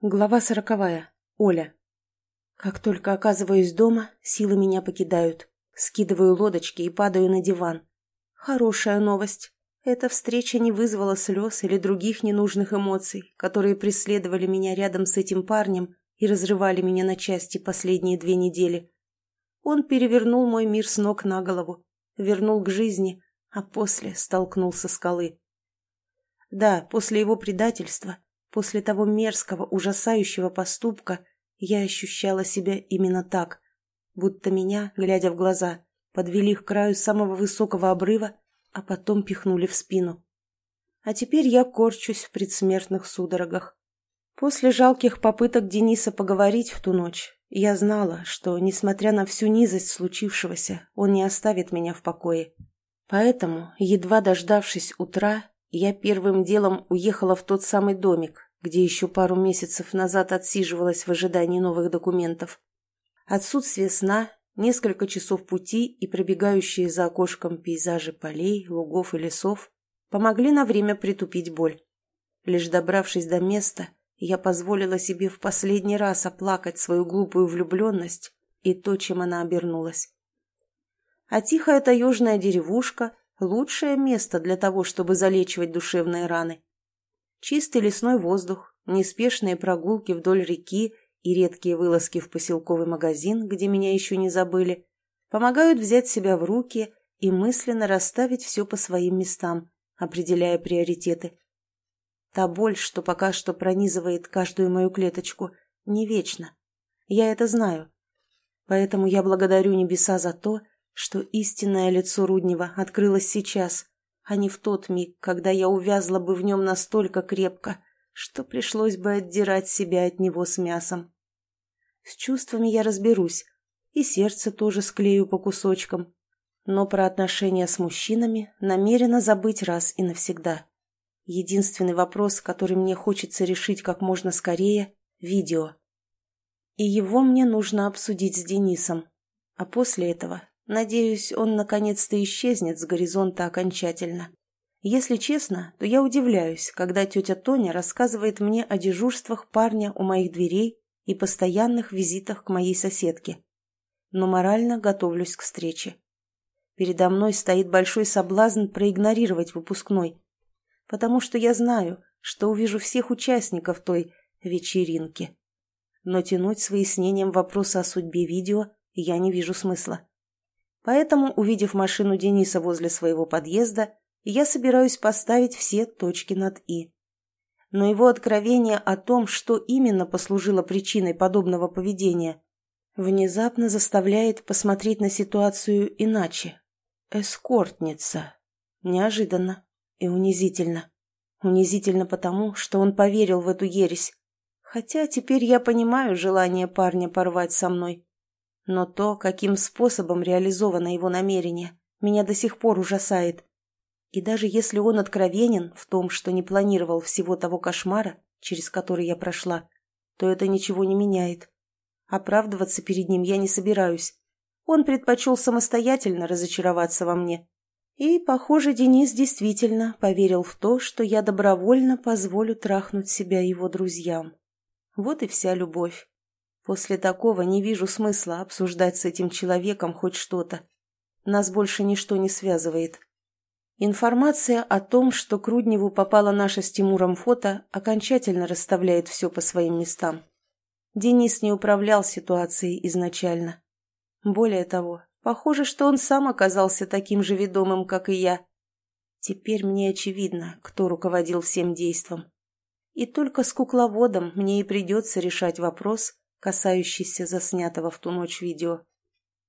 Глава сороковая. Оля. Как только оказываюсь дома, силы меня покидают. Скидываю лодочки и падаю на диван. Хорошая новость. Эта встреча не вызвала слез или других ненужных эмоций, которые преследовали меня рядом с этим парнем и разрывали меня на части последние две недели. Он перевернул мой мир с ног на голову, вернул к жизни, а после столкнул со скалы. Да, после его предательства После того мерзкого, ужасающего поступка я ощущала себя именно так, будто меня, глядя в глаза, подвели к краю самого высокого обрыва, а потом пихнули в спину. А теперь я корчусь в предсмертных судорогах. После жалких попыток Дениса поговорить в ту ночь, я знала, что, несмотря на всю низость случившегося, он не оставит меня в покое. Поэтому, едва дождавшись утра, я первым делом уехала в тот самый домик, где еще пару месяцев назад отсиживалась в ожидании новых документов. Отсутствие сна, несколько часов пути и пробегающие за окошком пейзажи полей, лугов и лесов помогли на время притупить боль. Лишь добравшись до места, я позволила себе в последний раз оплакать свою глупую влюбленность и то, чем она обернулась. А тихая таежная деревушка лучшее место для того, чтобы залечивать душевные раны. Чистый лесной воздух, неспешные прогулки вдоль реки и редкие вылазки в поселковый магазин, где меня еще не забыли, помогают взять себя в руки и мысленно расставить все по своим местам, определяя приоритеты. Та боль, что пока что пронизывает каждую мою клеточку, не вечна. Я это знаю. Поэтому я благодарю небеса за то, что истинное лицо Руднева открылось сейчас, а не в тот миг, когда я увязла бы в нем настолько крепко, что пришлось бы отдирать себя от него с мясом. С чувствами я разберусь, и сердце тоже склею по кусочкам, но про отношения с мужчинами намерена забыть раз и навсегда. Единственный вопрос, который мне хочется решить как можно скорее – видео. И его мне нужно обсудить с Денисом, а после этого Надеюсь, он наконец-то исчезнет с горизонта окончательно. Если честно, то я удивляюсь, когда тетя Тоня рассказывает мне о дежурствах парня у моих дверей и постоянных визитах к моей соседке. Но морально готовлюсь к встрече. Передо мной стоит большой соблазн проигнорировать выпускной, потому что я знаю, что увижу всех участников той вечеринки. Но тянуть с выяснением вопроса о судьбе видео я не вижу смысла. Поэтому, увидев машину Дениса возле своего подъезда, я собираюсь поставить все точки над «и». Но его откровение о том, что именно послужило причиной подобного поведения, внезапно заставляет посмотреть на ситуацию иначе. Эскортница. Неожиданно и унизительно. Унизительно потому, что он поверил в эту ересь. Хотя теперь я понимаю желание парня порвать со мной. Но то, каким способом реализовано его намерение, меня до сих пор ужасает. И даже если он откровенен в том, что не планировал всего того кошмара, через который я прошла, то это ничего не меняет. Оправдываться перед ним я не собираюсь. Он предпочел самостоятельно разочароваться во мне. И, похоже, Денис действительно поверил в то, что я добровольно позволю трахнуть себя его друзьям. Вот и вся любовь. После такого не вижу смысла обсуждать с этим человеком хоть что-то. Нас больше ничто не связывает. Информация о том, что к Рудневу попала наша с Тимуром фото, окончательно расставляет все по своим местам. Денис не управлял ситуацией изначально. Более того, похоже, что он сам оказался таким же ведомым, как и я. Теперь мне очевидно, кто руководил всем действом. И только с кукловодом мне и придется решать вопрос, касающийся заснятого в ту ночь видео.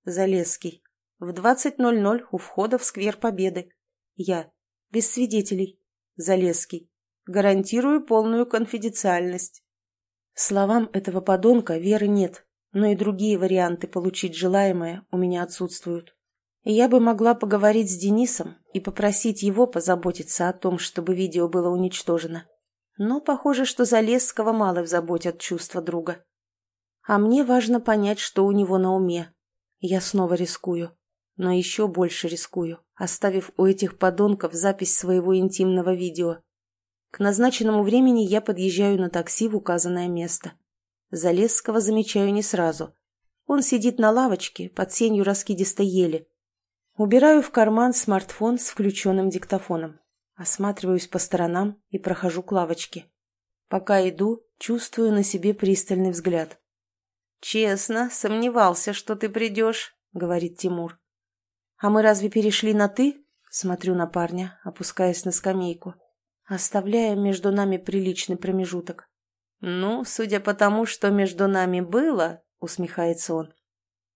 Залесский. В 20.00 у входа в сквер Победы. Я. Без свидетелей. Залесский. Гарантирую полную конфиденциальность. Словам этого подонка веры нет, но и другие варианты получить желаемое у меня отсутствуют. Я бы могла поговорить с Денисом и попросить его позаботиться о том, чтобы видео было уничтожено. Но похоже, что Залесского мало заботят чувства друга. А мне важно понять, что у него на уме. Я снова рискую. Но еще больше рискую, оставив у этих подонков запись своего интимного видео. К назначенному времени я подъезжаю на такси в указанное место. Залесского замечаю не сразу. Он сидит на лавочке под сенью раскидистой ели. Убираю в карман смартфон с включенным диктофоном. Осматриваюсь по сторонам и прохожу к лавочке. Пока иду, чувствую на себе пристальный взгляд. «Честно, сомневался, что ты придешь», — говорит Тимур. «А мы разве перешли на «ты»?» Смотрю на парня, опускаясь на скамейку, оставляя между нами приличный промежуток. «Ну, судя по тому, что между нами было», — усмехается он.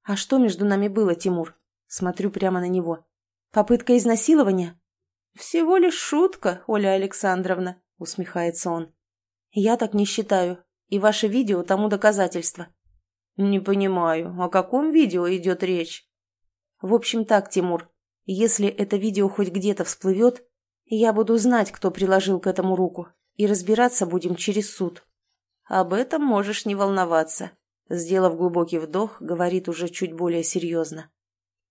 «А что между нами было, Тимур?» Смотрю прямо на него. «Попытка изнасилования?» «Всего лишь шутка, Оля Александровна», — усмехается он. «Я так не считаю, и ваше видео тому доказательство». «Не понимаю, о каком видео идет речь?» «В общем так, Тимур, если это видео хоть где-то всплывет, я буду знать, кто приложил к этому руку, и разбираться будем через суд. Об этом можешь не волноваться. Сделав глубокий вдох, говорит уже чуть более серьезно.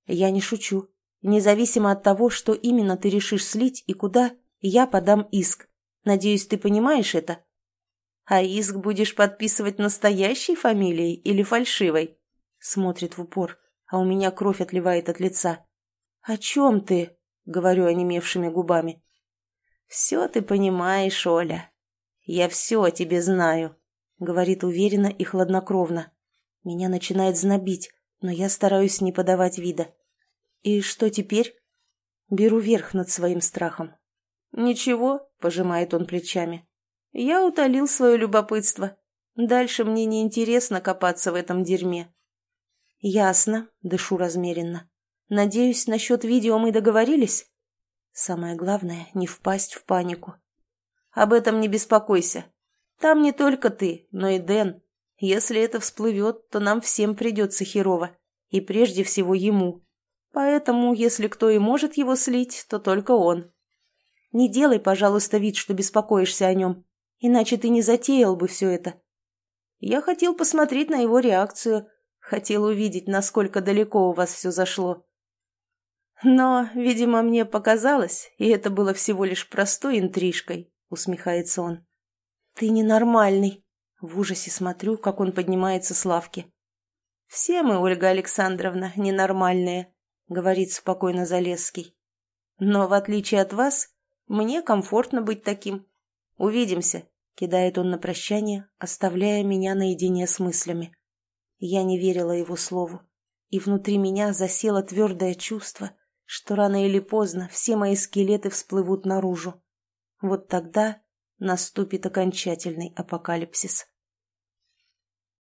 Я не шучу. Независимо от того, что именно ты решишь слить и куда, я подам иск. Надеюсь, ты понимаешь это? А иск будешь подписывать настоящей фамилией или фальшивой? Смотрит в упор, а у меня кровь отливает от лица. «О чем ты?» — говорю онемевшими губами. «Все ты понимаешь, Оля. Я все о тебе знаю», — говорит уверенно и хладнокровно. Меня начинает знобить, но я стараюсь не подавать вида. «И что теперь?» Беру верх над своим страхом. «Ничего», — пожимает он плечами. «Я утолил свое любопытство. Дальше мне не интересно копаться в этом дерьме». «Ясно», — дышу размеренно. Надеюсь, насчет видео мы договорились? Самое главное — не впасть в панику. Об этом не беспокойся. Там не только ты, но и Дэн. Если это всплывет, то нам всем придется херово. И прежде всего ему. Поэтому, если кто и может его слить, то только он. Не делай, пожалуйста, вид, что беспокоишься о нем. Иначе ты не затеял бы все это. Я хотел посмотреть на его реакцию. Хотел увидеть, насколько далеко у вас все зашло. Но, видимо, мне показалось, и это было всего лишь простой интрижкой, усмехается он. Ты ненормальный. В ужасе смотрю, как он поднимается с лавки. Все мы, Ольга Александровна, ненормальные, говорит спокойно Залесский. Но, в отличие от вас, мне комфортно быть таким. Увидимся, кидает он на прощание, оставляя меня наедине с мыслями. Я не верила его слову, и внутри меня засело твердое чувство — что рано или поздно все мои скелеты всплывут наружу. Вот тогда наступит окончательный апокалипсис.